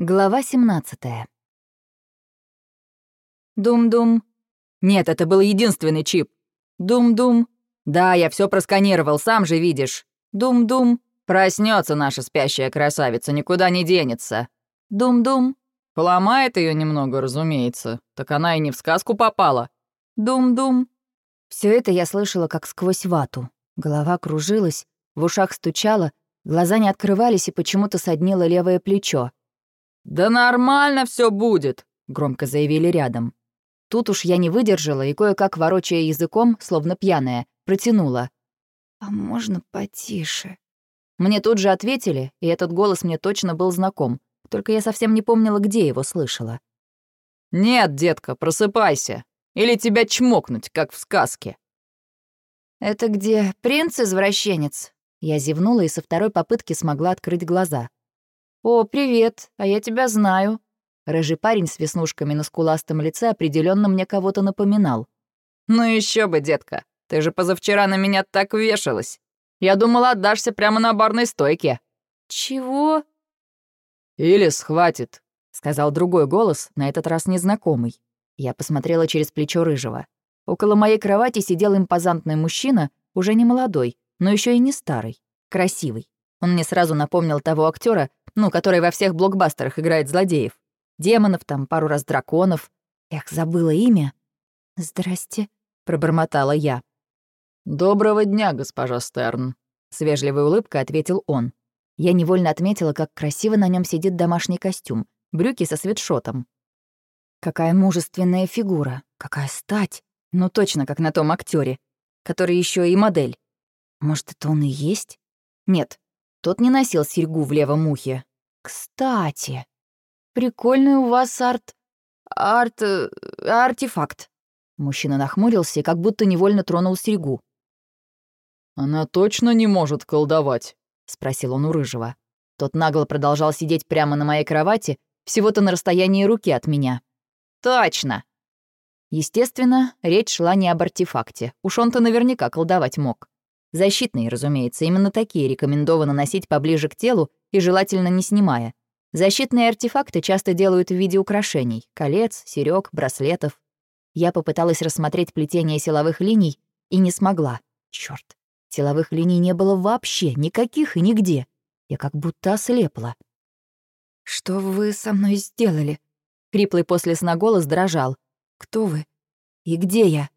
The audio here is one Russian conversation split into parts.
Глава 17 Дум-дум. Нет, это был единственный чип. Дум-дум. Да, я все просканировал, сам же видишь. Дум-дум. Проснется наша спящая красавица, никуда не денется. Дум-дум. Поломает ее немного, разумеется. Так она и не в сказку попала. Дум-дум. Все это я слышала как сквозь вату. Голова кружилась, в ушах стучала, глаза не открывались и почему-то соднило левое плечо. «Да нормально все будет», — громко заявили рядом. Тут уж я не выдержала и кое-как, ворочая языком, словно пьяная, протянула. «А можно потише?» Мне тут же ответили, и этот голос мне точно был знаком, только я совсем не помнила, где его слышала. «Нет, детка, просыпайся. Или тебя чмокнуть, как в сказке». «Это где принц-извращенец?» Я зевнула и со второй попытки смогла открыть глаза. «О, привет, а я тебя знаю». Рыжий парень с веснушками на скуластом лице определенно мне кого-то напоминал. «Ну еще бы, детка, ты же позавчера на меня так вешалась. Я думала, отдашься прямо на барной стойке». «Чего?» «Илис, хватит», — сказал другой голос, на этот раз незнакомый. Я посмотрела через плечо Рыжего. Около моей кровати сидел импозантный мужчина, уже не молодой, но еще и не старый, красивый. Он мне сразу напомнил того актера, ну, который во всех блокбастерах играет злодеев. Демонов там, пару раз драконов. Эх, забыла имя. «Здрасте», — пробормотала я. «Доброго дня, госпожа Стерн», — с вежливой улыбкой ответил он. Я невольно отметила, как красиво на нем сидит домашний костюм, брюки со свитшотом. Какая мужественная фигура, какая стать. Ну точно, как на том актере, который еще и модель. Может, это он и есть? Нет, тот не носил серьгу в левом ухе. Кстати, прикольный у вас арт... арт... Э, артефакт. Мужчина нахмурился и как будто невольно тронул серьгу. «Она точно не может колдовать?» — спросил он у Рыжего. Тот нагло продолжал сидеть прямо на моей кровати, всего-то на расстоянии руки от меня. «Точно!» Естественно, речь шла не об артефакте. Уж он-то наверняка колдовать мог. Защитные, разумеется, именно такие рекомендовано носить поближе к телу и желательно не снимая. Защитные артефакты часто делают в виде украшений — колец, серёг, браслетов. Я попыталась рассмотреть плетение силовых линий и не смогла. Чёрт, силовых линий не было вообще, никаких и нигде. Я как будто ослепла. «Что вы со мной сделали?» Хриплый после сна голос дрожал. «Кто вы? И где я?»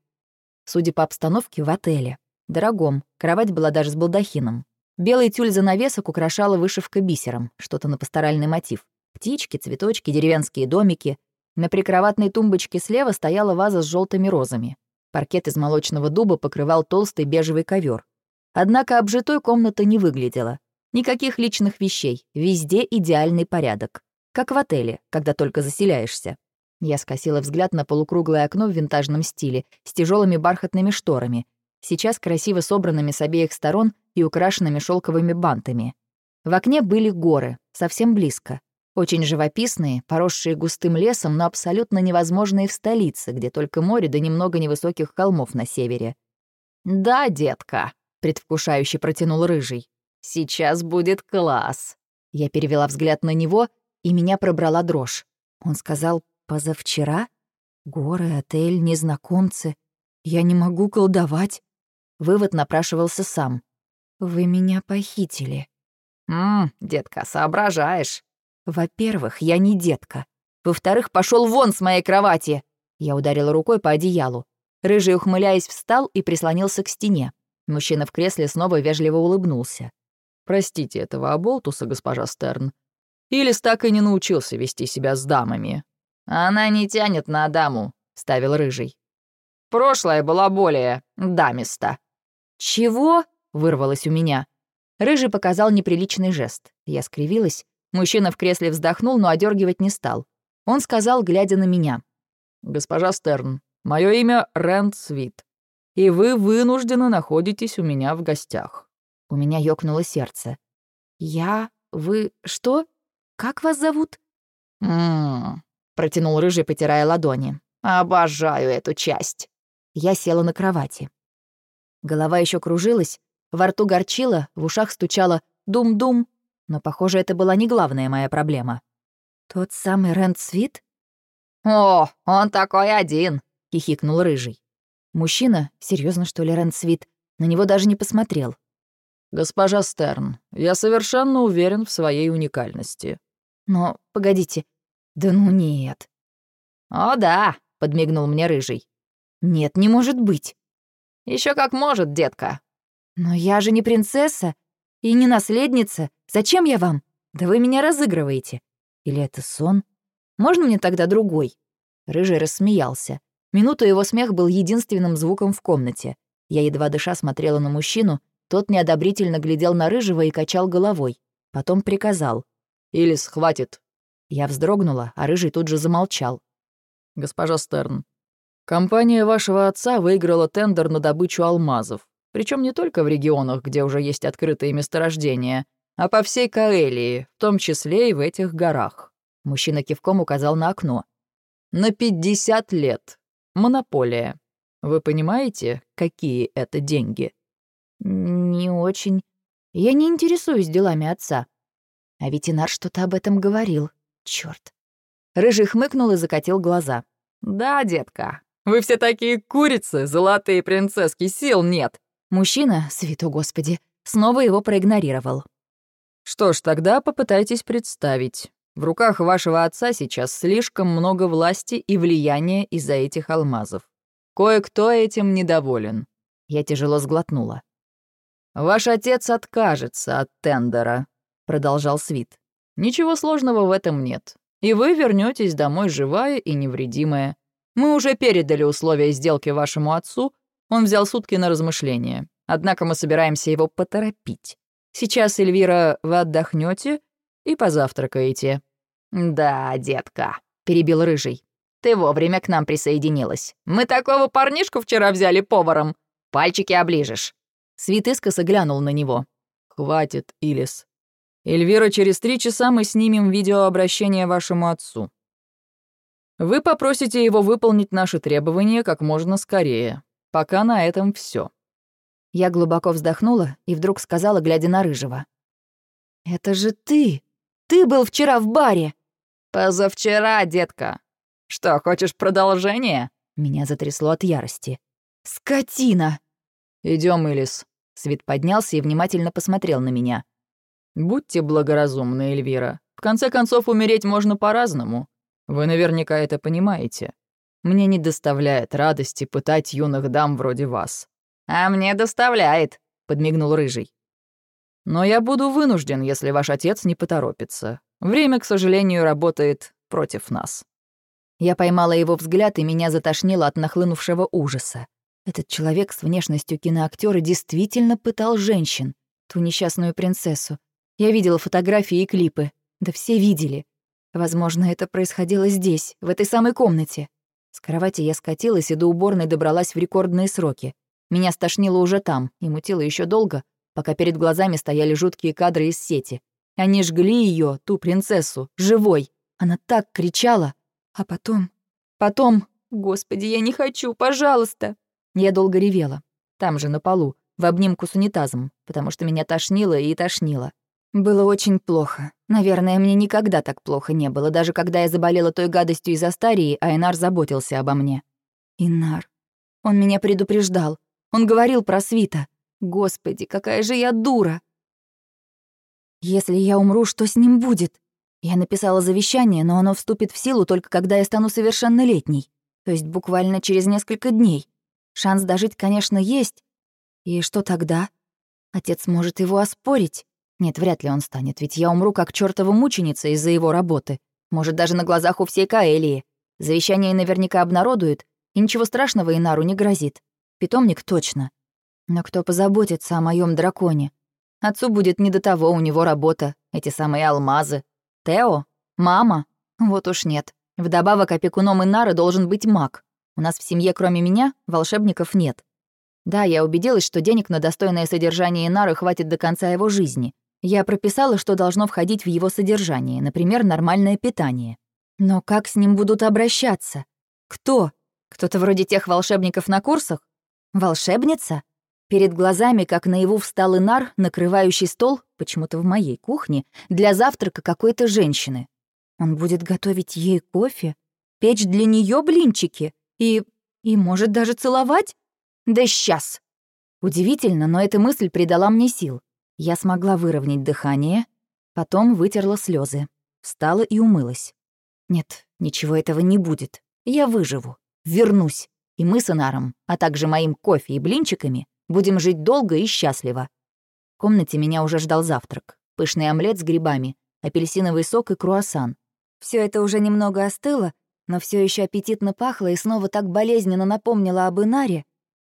Судя по обстановке, в отеле. Дорогом, кровать была даже с балдахином. Белый тюль занавесок украшала вышивка бисером, что-то на пасторальный мотив. Птички, цветочки, деревенские домики. На прикроватной тумбочке слева стояла ваза с желтыми розами. Паркет из молочного дуба покрывал толстый бежевый ковер. Однако обжитой комната не выглядела. Никаких личных вещей, везде идеальный порядок. Как в отеле, когда только заселяешься. Я скосила взгляд на полукруглое окно в винтажном стиле с тяжелыми бархатными шторами, сейчас красиво собранными с обеих сторон и украшенными шелковыми бантами. В окне были горы, совсем близко. Очень живописные, поросшие густым лесом, но абсолютно невозможные в столице, где только море да немного невысоких холмов на севере. «Да, детка», — предвкушающе протянул Рыжий. «Сейчас будет класс». Я перевела взгляд на него, и меня пробрала дрожь. Он сказал «позавчера?» Горы, отель, незнакомцы. Я не могу колдовать. Вывод напрашивался сам. «Вы меня похитили». «Ммм, детка, соображаешь». «Во-первых, я не детка. Во-вторых, пошел вон с моей кровати!» Я ударила рукой по одеялу. Рыжий, ухмыляясь, встал и прислонился к стене. Мужчина в кресле снова вежливо улыбнулся. «Простите этого оболтуса, госпожа Стерн. Илис так и не научился вести себя с дамами». «Она не тянет на даму», — ставил Рыжий. «Прошлое было более дамисто». «Чего?» — вырвалось у меня. Рыжий показал неприличный жест. Я скривилась. Мужчина в кресле вздохнул, но одергивать не стал. Он сказал, глядя на меня. «Госпожа Стерн, мое имя Рэнд Свит, и вы вынуждены находитесь у меня в гостях». У меня ёкнуло сердце. «Я? Вы? Что? Как вас зовут?» «М-м-м», протянул Рыжий, потирая ладони. «Обожаю эту часть». Я села на кровати. Голова еще кружилась, во рту горчила, в ушах стучало «дум-дум», но, похоже, это была не главная моя проблема. Тот самый Рент-свит? «О, он такой один!» — хихикнул Рыжий. Мужчина, серьезно что ли, Рент-свит, на него даже не посмотрел. «Госпожа Стерн, я совершенно уверен в своей уникальности». «Но, погодите, да ну нет». «О да», — подмигнул мне Рыжий. «Нет, не может быть». Еще как может, детка». «Но я же не принцесса и не наследница. Зачем я вам? Да вы меня разыгрываете. Или это сон? Можно мне тогда другой?» Рыжий рассмеялся. Минуту его смех был единственным звуком в комнате. Я едва дыша смотрела на мужчину, тот неодобрительно глядел на Рыжего и качал головой. Потом приказал. «Илис, хватит». Я вздрогнула, а Рыжий тут же замолчал. «Госпожа Стерн, компания вашего отца выиграла тендер на добычу алмазов. Причем не только в регионах, где уже есть открытые месторождения, а по всей Каэлии, в том числе и в этих горах». Мужчина кивком указал на окно. «На 50 лет. Монополия. Вы понимаете, какие это деньги?» «Не очень. Я не интересуюсь делами отца. А ведь Инар что-то об этом говорил. Чёрт». Рыжий хмыкнул и закатил глаза. «Да, детка, вы все такие курицы, золотые принцесски, сил нет». Мужчина, свято господи, снова его проигнорировал. «Что ж, тогда попытайтесь представить. В руках вашего отца сейчас слишком много власти и влияния из-за этих алмазов. Кое-кто этим недоволен». Я тяжело сглотнула. «Ваш отец откажется от тендера», — продолжал Свит. «Ничего сложного в этом нет. И вы вернетесь домой живая и невредимая. Мы уже передали условия сделки вашему отцу. Он взял сутки на размышление. Однако мы собираемся его поторопить. Сейчас, Эльвира, вы отдохнете и позавтракаете». «Да, детка», — перебил Рыжий. «Ты вовремя к нам присоединилась. Мы такого парнишку вчера взяли поваром. Пальчики оближешь». Свит искоса на него. «Хватит, Илис. Эльвира, через три часа мы снимем видеообращение вашему отцу. Вы попросите его выполнить наши требования как можно скорее. Пока на этом все. Я глубоко вздохнула и вдруг сказала, глядя на Рыжего. «Это же ты! Ты был вчера в баре!» «Позавчера, детка. Что, хочешь продолжение?» Меня затрясло от ярости. «Скотина!» Идем, Элис». Свет поднялся и внимательно посмотрел на меня. «Будьте благоразумны, Эльвира. В конце концов, умереть можно по-разному. Вы наверняка это понимаете. Мне не доставляет радости пытать юных дам вроде вас». «А мне доставляет», — подмигнул Рыжий. «Но я буду вынужден, если ваш отец не поторопится. Время, к сожалению, работает против нас». Я поймала его взгляд, и меня затошнило от нахлынувшего ужаса. Этот человек с внешностью киноактера действительно пытал женщин, ту несчастную принцессу. Я видела фотографии и клипы. Да все видели. Возможно, это происходило здесь, в этой самой комнате. С кровати я скатилась и до уборной добралась в рекордные сроки. Меня стошнило уже там, и мутило еще долго, пока перед глазами стояли жуткие кадры из сети. Они жгли ее, ту принцессу, живой. Она так кричала. А потом... Потом... Господи, я не хочу, пожалуйста. Я долго ревела. Там же, на полу, в обнимку с унитазом, потому что меня тошнило и тошнило. Было очень плохо. Наверное, мне никогда так плохо не было, даже когда я заболела той гадостью из Астарии, а Инар заботился обо мне. Инар. Он меня предупреждал. Он говорил про Свита. Господи, какая же я дура. Если я умру, что с ним будет? Я написала завещание, но оно вступит в силу только когда я стану совершеннолетней. То есть буквально через несколько дней. Шанс дожить, конечно, есть. И что тогда? Отец может его оспорить. Нет, вряд ли он станет, ведь я умру как чёртова мученица из-за его работы. Может, даже на глазах у всей Каэлии. Завещание наверняка обнародуют, и ничего страшного Инару не грозит. Питомник точно. Но кто позаботится о моем драконе? Отцу будет не до того, у него работа, эти самые алмазы. Тео? Мама? Вот уж нет. Вдобавок опекуном Инары должен быть маг. У нас в семье, кроме меня, волшебников нет. Да, я убедилась, что денег на достойное содержание Инары хватит до конца его жизни. Я прописала, что должно входить в его содержание, например, нормальное питание. Но как с ним будут обращаться? Кто? Кто-то вроде тех волшебников на курсах? Волшебница? Перед глазами, как наяву встал Инар, накрывающий стол, почему-то в моей кухне, для завтрака какой-то женщины. Он будет готовить ей кофе, печь для нее блинчики и... и может даже целовать? Да сейчас! Удивительно, но эта мысль придала мне сил. Я смогла выровнять дыхание, потом вытерла слезы, встала и умылась. Нет, ничего этого не будет. Я выживу, вернусь, и мы с Инаром, а также моим кофе и блинчиками, будем жить долго и счастливо. В комнате меня уже ждал завтрак. Пышный омлет с грибами, апельсиновый сок и круассан. Все это уже немного остыло, но все еще аппетитно пахло и снова так болезненно напомнило об Инаре.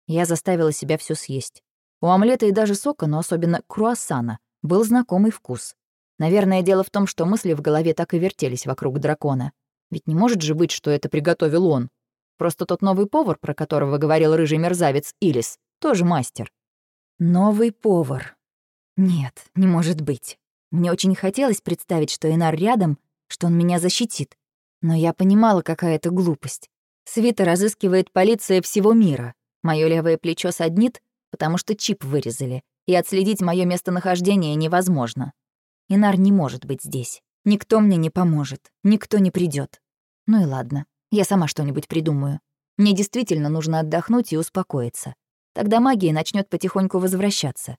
Я заставила себя все съесть. У омлета и даже сока, но особенно круассана, был знакомый вкус. Наверное, дело в том, что мысли в голове так и вертелись вокруг дракона. Ведь не может же быть, что это приготовил он. Просто тот новый повар, про которого говорил рыжий мерзавец Илис, тоже мастер. Новый повар. Нет, не может быть. Мне очень хотелось представить, что Инар рядом, что он меня защитит. Но я понимала, какая это глупость. Свита разыскивает полиция всего мира. Моё левое плечо саднит, потому что чип вырезали, и отследить моё местонахождение невозможно. Инар не может быть здесь. Никто мне не поможет, никто не придёт. Ну и ладно, я сама что-нибудь придумаю. Мне действительно нужно отдохнуть и успокоиться. Тогда магия начнёт потихоньку возвращаться.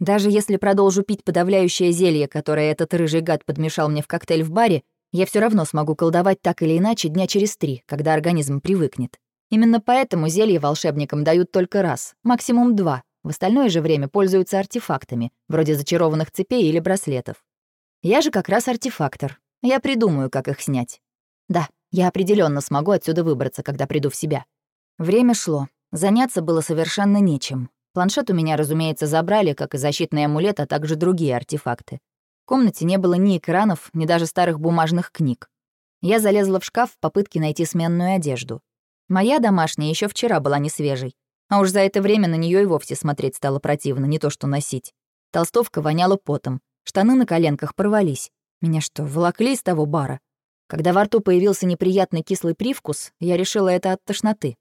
Даже если продолжу пить подавляющее зелье, которое этот рыжий гад подмешал мне в коктейль в баре, я все равно смогу колдовать так или иначе дня через три, когда организм привыкнет. Именно поэтому зелье волшебникам дают только раз, максимум два. В остальное же время пользуются артефактами, вроде зачарованных цепей или браслетов. Я же как раз артефактор. Я придумаю, как их снять. Да, я определенно смогу отсюда выбраться, когда приду в себя. Время шло. Заняться было совершенно нечем. Планшет у меня, разумеется, забрали, как и защитный амулет, а также другие артефакты. В комнате не было ни экранов, ни даже старых бумажных книг. Я залезла в шкаф в попытке найти сменную одежду. Моя домашняя еще вчера была не свежей, а уж за это время на нее и вовсе смотреть стало противно, не то что носить. Толстовка воняла потом, штаны на коленках порвались. Меня что, волокли из того бара? Когда во рту появился неприятный кислый привкус, я решила это от тошноты.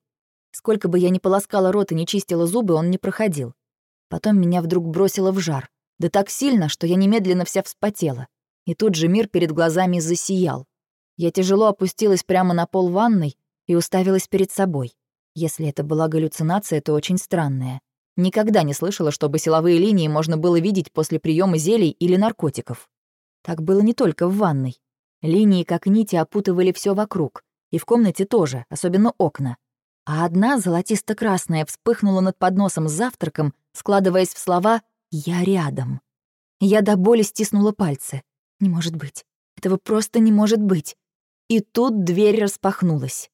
Сколько бы я ни полоскала рот и не чистила зубы, он не проходил. Потом меня вдруг бросило в жар. Да так сильно, что я немедленно вся вспотела. И тут же мир перед глазами засиял. Я тяжело опустилась прямо на пол ванной и уставилась перед собой. Если это была галлюцинация, то очень странная. Никогда не слышала, чтобы силовые линии можно было видеть после приема зелий или наркотиков. Так было не только в ванной. Линии, как нити, опутывали все вокруг. И в комнате тоже, особенно окна а одна, золотисто-красная, вспыхнула над подносом с завтраком, складываясь в слова «Я рядом». Я до боли стиснула пальцы. Не может быть. Этого просто не может быть. И тут дверь распахнулась.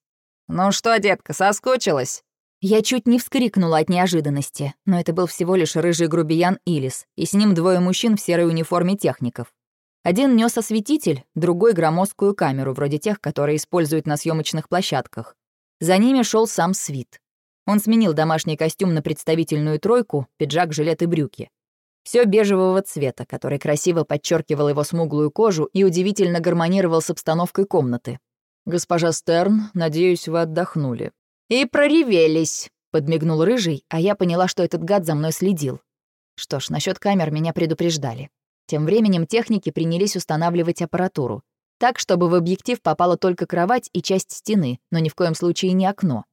«Ну что, детка, соскучилась?» Я чуть не вскрикнула от неожиданности, но это был всего лишь рыжий грубиян Илис, и с ним двое мужчин в серой униформе техников. Один нес осветитель, другой — громоздкую камеру, вроде тех, которые используют на съемочных площадках. За ними шел сам Свит. Он сменил домашний костюм на представительную тройку, пиджак, жилет и брюки. Все бежевого цвета, который красиво подчеркивал его смуглую кожу и удивительно гармонировал с обстановкой комнаты. «Госпожа Стерн, надеюсь, вы отдохнули». «И проревелись», — подмигнул Рыжий, а я поняла, что этот гад за мной следил. Что ж, насчет камер меня предупреждали. Тем временем техники принялись устанавливать аппаратуру. Так, чтобы в объектив попала только кровать и часть стены, но ни в коем случае не окно.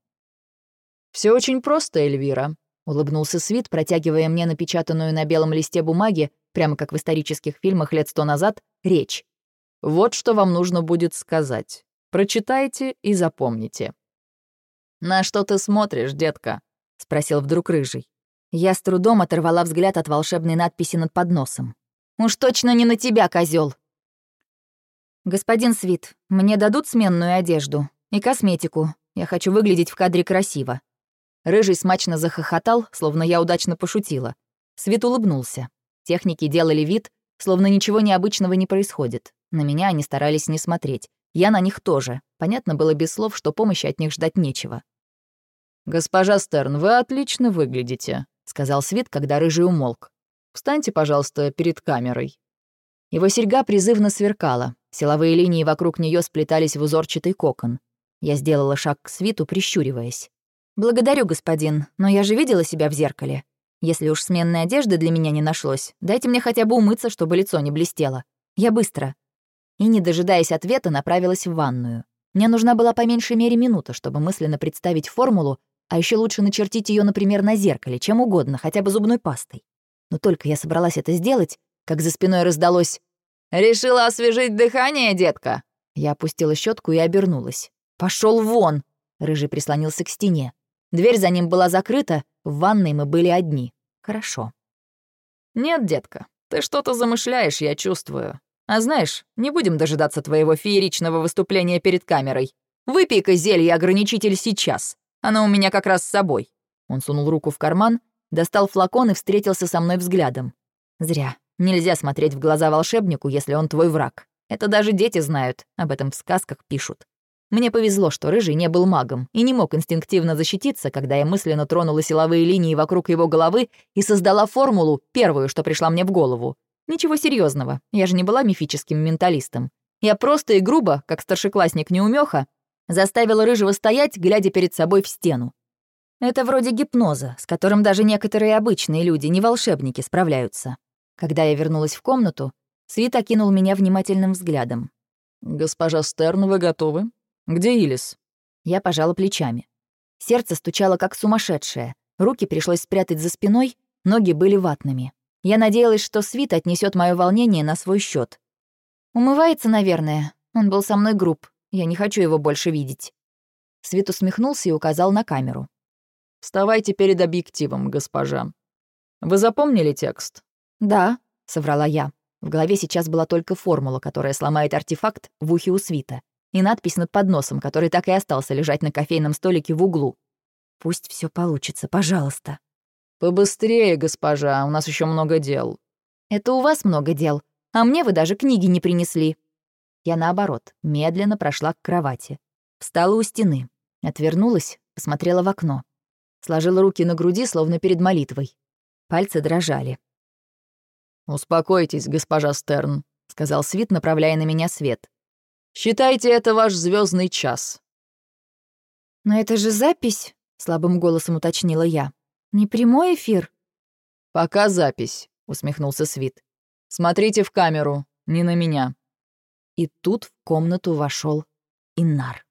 Все очень просто, Эльвира», — улыбнулся Свит, протягивая мне напечатанную на белом листе бумаги, прямо как в исторических фильмах лет сто назад, речь. «Вот что вам нужно будет сказать. Прочитайте и запомните». «На что ты смотришь, детка?» — спросил вдруг Рыжий. Я с трудом оторвала взгляд от волшебной надписи над подносом. «Уж точно не на тебя, козел! «Господин Свит, мне дадут сменную одежду и косметику. Я хочу выглядеть в кадре красиво». Рыжий смачно захохотал, словно я удачно пошутила. Свит улыбнулся. Техники делали вид, словно ничего необычного не происходит. На меня они старались не смотреть. Я на них тоже. Понятно было без слов, что помощи от них ждать нечего. «Госпожа Стерн, вы отлично выглядите», — сказал Свит, когда Рыжий умолк. «Встаньте, пожалуйста, перед камерой». Его серьга призывно сверкала. Силовые линии вокруг нее сплетались в узорчатый кокон. Я сделала шаг к свиту, прищуриваясь. «Благодарю, господин, но я же видела себя в зеркале. Если уж сменной одежды для меня не нашлось, дайте мне хотя бы умыться, чтобы лицо не блестело. Я быстро». И, не дожидаясь ответа, направилась в ванную. Мне нужна была по меньшей мере минута, чтобы мысленно представить формулу, а еще лучше начертить ее, например, на зеркале, чем угодно, хотя бы зубной пастой. Но только я собралась это сделать, как за спиной раздалось «Решила освежить дыхание, детка?» Я опустила щетку и обернулась. Пошел вон!» Рыжий прислонился к стене. Дверь за ним была закрыта, в ванной мы были одни. Хорошо. «Нет, детка, ты что-то замышляешь, я чувствую. А знаешь, не будем дожидаться твоего фееричного выступления перед камерой. Выпей-ка зелье-ограничитель сейчас. Оно у меня как раз с собой». Он сунул руку в карман, достал флакон и встретился со мной взглядом. «Зря. Нельзя смотреть в глаза волшебнику, если он твой враг. Это даже дети знают, об этом в сказках пишут. Мне повезло, что Рыжий не был магом и не мог инстинктивно защититься, когда я мысленно тронула силовые линии вокруг его головы и создала формулу, первую, что пришла мне в голову. Ничего серьезного, я же не была мифическим менталистом. Я просто и грубо, как старшеклассник неумеха, заставила Рыжего стоять, глядя перед собой в стену. Это вроде гипноза, с которым даже некоторые обычные люди, не волшебники, справляются. Когда я вернулась в комнату, Свит окинул меня внимательным взглядом. «Госпожа Стерн, вы готовы? Где Илис?» Я пожала плечами. Сердце стучало как сумасшедшее. Руки пришлось спрятать за спиной, ноги были ватными. Я надеялась, что Свит отнесет мое волнение на свой счет. «Умывается, наверное. Он был со мной груб. Я не хочу его больше видеть». Свит усмехнулся и указал на камеру. «Вставайте перед объективом, госпожа. Вы запомнили текст?» «Да», — соврала я. В голове сейчас была только формула, которая сломает артефакт в ухе у свита, и надпись над подносом, который так и остался лежать на кофейном столике в углу. «Пусть все получится, пожалуйста». «Побыстрее, госпожа, у нас еще много дел». «Это у вас много дел, а мне вы даже книги не принесли». Я, наоборот, медленно прошла к кровати. Встала у стены, отвернулась, посмотрела в окно. Сложила руки на груди, словно перед молитвой. Пальцы дрожали. «Успокойтесь, госпожа Стерн», — сказал Свит, направляя на меня свет. «Считайте это ваш звездный час». «Но это же запись», — слабым голосом уточнила я. «Не прямой эфир?» «Пока запись», — усмехнулся Свит. «Смотрите в камеру, не на меня». И тут в комнату вошел Иннар.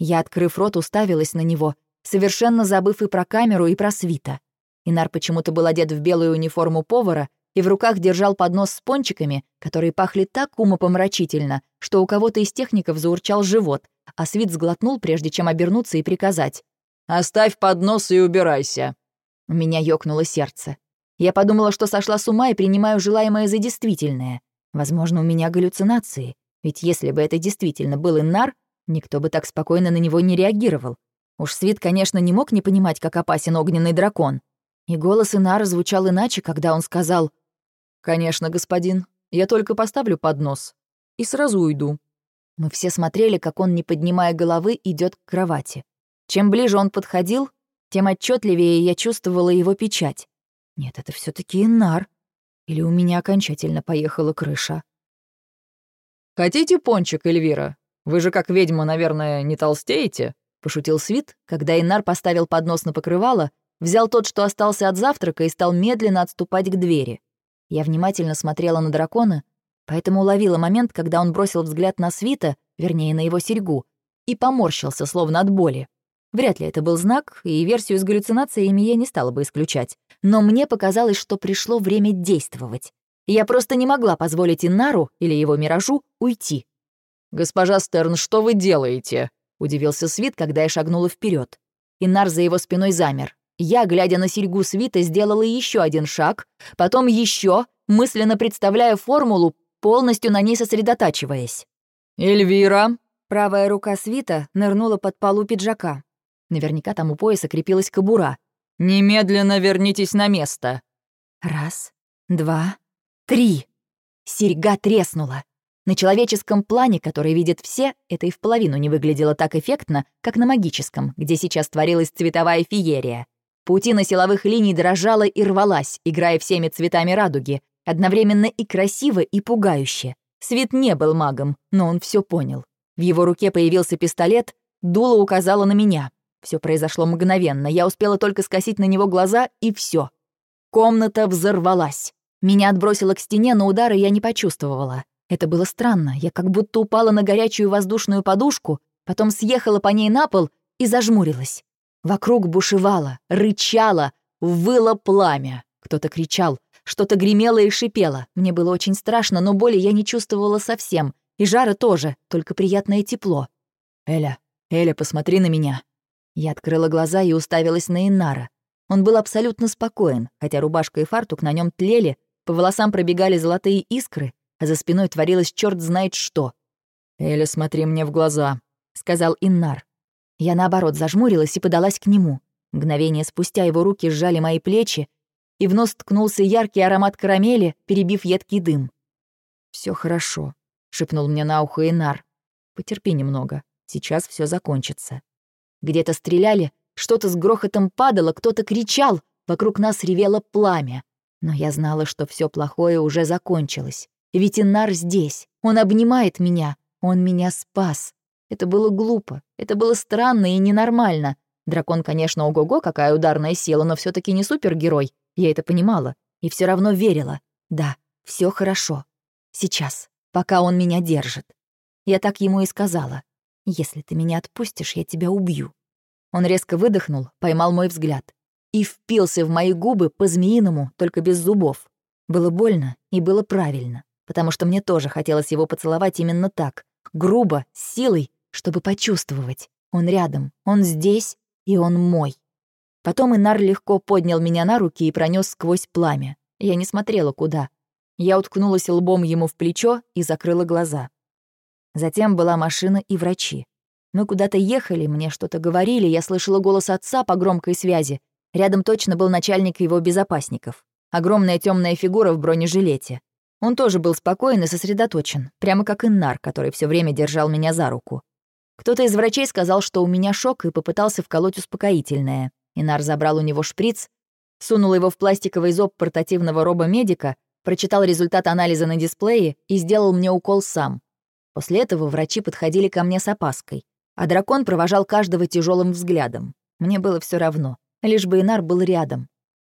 Я, открыв рот, уставилась на него, совершенно забыв и про камеру, и про Свита. Инар почему-то был одет в белую униформу повара и в руках держал поднос с пончиками, которые пахли так умопомрачительно, что у кого-то из техников заурчал живот, а Свит сглотнул, прежде чем обернуться и приказать. «Оставь поднос и убирайся». У меня ёкнуло сердце. Я подумала, что сошла с ума и принимаю желаемое за действительное. Возможно, у меня галлюцинации. Ведь если бы это действительно был Иннар, никто бы так спокойно на него не реагировал. Уж Свит, конечно, не мог не понимать, как опасен огненный дракон. И голос Инара звучал иначе, когда он сказал «Конечно, господин. Я только поставлю поднос. И сразу уйду». Мы все смотрели, как он, не поднимая головы, идет к кровати. Чем ближе он подходил, тем отчетливее я чувствовала его печать. Нет, это все таки Инар. Или у меня окончательно поехала крыша. «Хотите пончик, Эльвира? Вы же как ведьма, наверное, не толстеете?» — пошутил Свит, когда Инар поставил поднос на покрывало, взял тот, что остался от завтрака, и стал медленно отступать к двери. Я внимательно смотрела на дракона, поэтому уловила момент, когда он бросил взгляд на свита, вернее, на его серьгу, и поморщился, словно от боли. Вряд ли это был знак, и версию с галлюцинациями я не стала бы исключать. Но мне показалось, что пришло время действовать. Я просто не могла позволить Иннару или его миражу уйти. «Госпожа Стерн, что вы делаете?» — удивился Свит, когда я шагнула вперед. Инар за его спиной замер. Я, глядя на серьгу свита, сделала еще один шаг, потом еще, мысленно представляя формулу, полностью на ней сосредотачиваясь. «Эльвира!» Правая рука свита нырнула под полу пиджака. Наверняка там у пояса крепилась кобура. «Немедленно вернитесь на место!» Раз, два, три. Серьга треснула. На человеческом плане, который видят все, это и в половину не выглядело так эффектно, как на магическом, где сейчас творилась цветовая феерия. Паутина силовых линий дрожала и рвалась, играя всеми цветами радуги, одновременно и красиво, и пугающе. Свет не был магом, но он все понял. В его руке появился пистолет, дуло указало на меня. Все произошло мгновенно, я успела только скосить на него глаза, и все. Комната взорвалась. Меня отбросило к стене, но удара я не почувствовала. Это было странно. Я как будто упала на горячую воздушную подушку, потом съехала по ней на пол и зажмурилась. Вокруг бушевало, рычало, выло пламя. Кто-то кричал, что-то гремело и шипело. Мне было очень страшно, но боли я не чувствовала совсем. И жара тоже, только приятное тепло. «Эля, Эля, посмотри на меня». Я открыла глаза и уставилась на Иннара. Он был абсолютно спокоен, хотя рубашка и фартук на нем тлели, по волосам пробегали золотые искры, а за спиной творилось черт знает что. «Эля, смотри мне в глаза», — сказал Иннар. Я, наоборот, зажмурилась и подалась к нему. Мгновение спустя его руки сжали мои плечи, и в нос ткнулся яркий аромат карамели, перебив едкий дым. Все хорошо», — шепнул мне на ухо Инар. «Потерпи немного, сейчас все закончится». Где-то стреляли, что-то с грохотом падало, кто-то кричал, вокруг нас ревело пламя. Но я знала, что все плохое уже закончилось. Ведь Инар здесь, он обнимает меня, он меня спас. Это было глупо, это было странно и ненормально. Дракон, конечно, ого-го, какая ударная сила, но все таки не супергерой. Я это понимала и все равно верила. Да, все хорошо. Сейчас, пока он меня держит. Я так ему и сказала. Если ты меня отпустишь, я тебя убью. Он резко выдохнул, поймал мой взгляд и впился в мои губы по-змеиному, только без зубов. Было больно и было правильно, потому что мне тоже хотелось его поцеловать именно так, грубо, с силой, чтобы почувствовать. Он рядом, он здесь, и он мой. Потом Инар легко поднял меня на руки и пронес сквозь пламя. Я не смотрела куда. Я уткнулась лбом ему в плечо и закрыла глаза. Затем была машина и врачи. Мы куда-то ехали, мне что-то говорили, я слышала голос отца по громкой связи. Рядом точно был начальник его безопасников. Огромная темная фигура в бронежилете. Он тоже был спокоен и сосредоточен, прямо как Иннар, который все время держал меня за руку. Кто-то из врачей сказал, что у меня шок, и попытался вколоть успокоительное. Инар забрал у него шприц, сунул его в пластиковый зоб портативного робомедика, прочитал результат анализа на дисплее и сделал мне укол сам. После этого врачи подходили ко мне с опаской а дракон провожал каждого тяжелым взглядом. Мне было все равно, лишь бы Инар был рядом.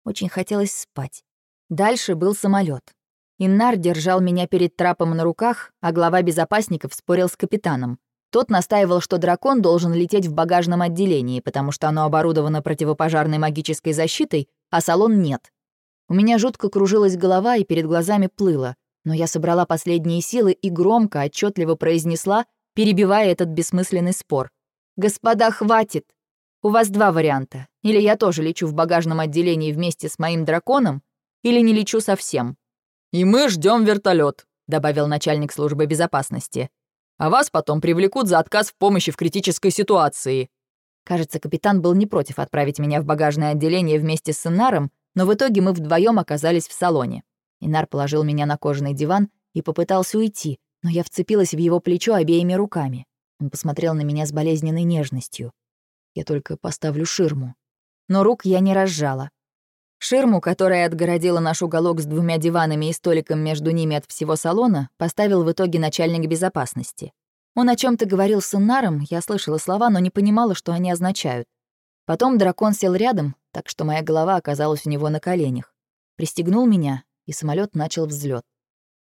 Очень хотелось спать. Дальше был самолет. Инар держал меня перед трапом на руках, а глава безопасников спорил с капитаном. Тот настаивал, что дракон должен лететь в багажном отделении, потому что оно оборудовано противопожарной магической защитой, а салон нет. У меня жутко кружилась голова и перед глазами плыла, но я собрала последние силы и громко, отчетливо произнесла, перебивая этот бессмысленный спор. «Господа, хватит! У вас два варианта. Или я тоже лечу в багажном отделении вместе с моим драконом, или не лечу совсем». «И мы ждем вертолет, добавил начальник службы безопасности. «А вас потом привлекут за отказ в помощи в критической ситуации». Кажется, капитан был не против отправить меня в багажное отделение вместе с Инаром, но в итоге мы вдвоем оказались в салоне. Инар положил меня на кожаный диван и попытался уйти, но я вцепилась в его плечо обеими руками. Он посмотрел на меня с болезненной нежностью. Я только поставлю ширму. Но рук я не разжала. Ширму, которая отгородила наш уголок с двумя диванами и столиком между ними от всего салона, поставил в итоге начальник безопасности. Он о чем то говорил с Иннаром, я слышала слова, но не понимала, что они означают. Потом дракон сел рядом, так что моя голова оказалась у него на коленях. Пристегнул меня, и самолет начал взлет.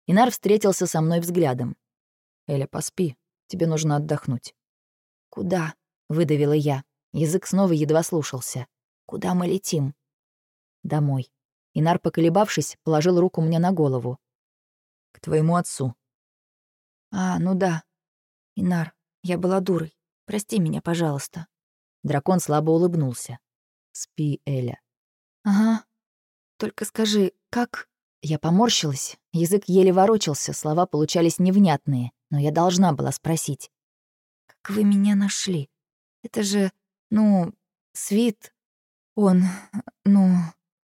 Инар встретился со мной взглядом. «Эля, поспи. Тебе нужно отдохнуть». «Куда?» — выдавила я. Язык снова едва слушался. «Куда мы летим?» «Домой». Инар, поколебавшись, положил руку мне на голову. «К твоему отцу». «А, ну да. Инар, я была дурой. Прости меня, пожалуйста». Дракон слабо улыбнулся. «Спи, Эля». «Ага. Только скажи, как...» Я поморщилась, язык еле ворочался, слова получались невнятные, но я должна была спросить. «Как вы меня нашли? Это же, ну, Свит, он, ну...»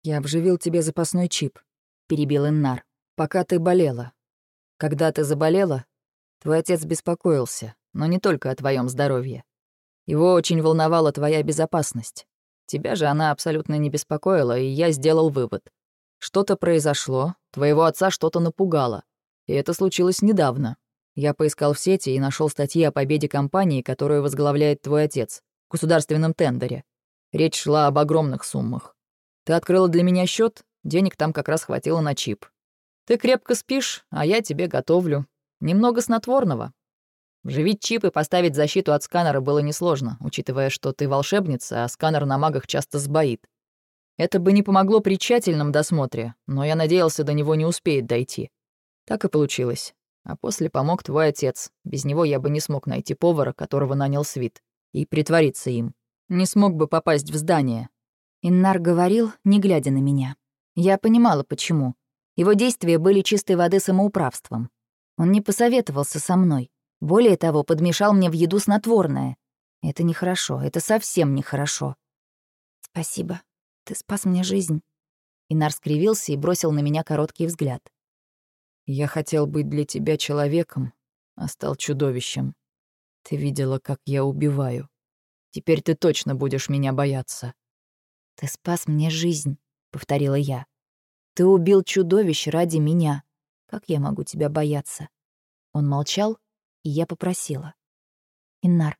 «Я обживил тебе запасной чип», — перебил Иннар, «пока ты болела. Когда ты заболела, твой отец беспокоился, но не только о твоем здоровье. Его очень волновала твоя безопасность. Тебя же она абсолютно не беспокоила, и я сделал вывод. Что-то произошло, твоего отца что-то напугало. И это случилось недавно. Я поискал в сети и нашел статьи о победе компании, которую возглавляет твой отец, в государственном тендере. Речь шла об огромных суммах. Ты открыла для меня счет, денег там как раз хватило на чип. Ты крепко спишь, а я тебе готовлю. Немного снотворного. Вживить чип и поставить защиту от сканера было несложно, учитывая, что ты волшебница, а сканер на магах часто сбоит. Это бы не помогло при тщательном досмотре, но я надеялся, до него не успеет дойти. Так и получилось. А после помог твой отец. Без него я бы не смог найти повара, которого нанял Свит, и притвориться им. Не смог бы попасть в здание. Иннар говорил, не глядя на меня. Я понимала, почему. Его действия были чистой воды самоуправством. Он не посоветовался со мной. Более того, подмешал мне в еду снотворное. Это нехорошо, это совсем нехорошо. Спасибо, ты спас мне жизнь. Инар скривился и бросил на меня короткий взгляд. Я хотел быть для тебя человеком, а стал чудовищем. Ты видела, как я убиваю. Теперь ты точно будешь меня бояться. Ты спас мне жизнь, повторила я. Ты убил чудовищ ради меня. Как я могу тебя бояться? Он молчал, и я попросила. Иннар,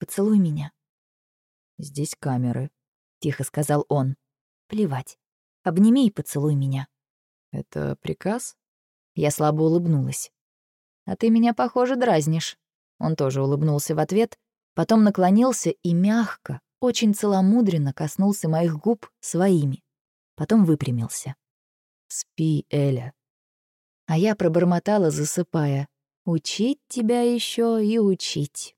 поцелуй меня. Здесь камеры, тихо сказал он. Плевать. Обними и поцелуй меня. Это приказ? Я слабо улыбнулась. «А ты меня, похоже, дразнишь». Он тоже улыбнулся в ответ, потом наклонился и мягко, очень целомудренно коснулся моих губ своими. Потом выпрямился. «Спи, Эля». А я пробормотала, засыпая. «Учить тебя еще и учить».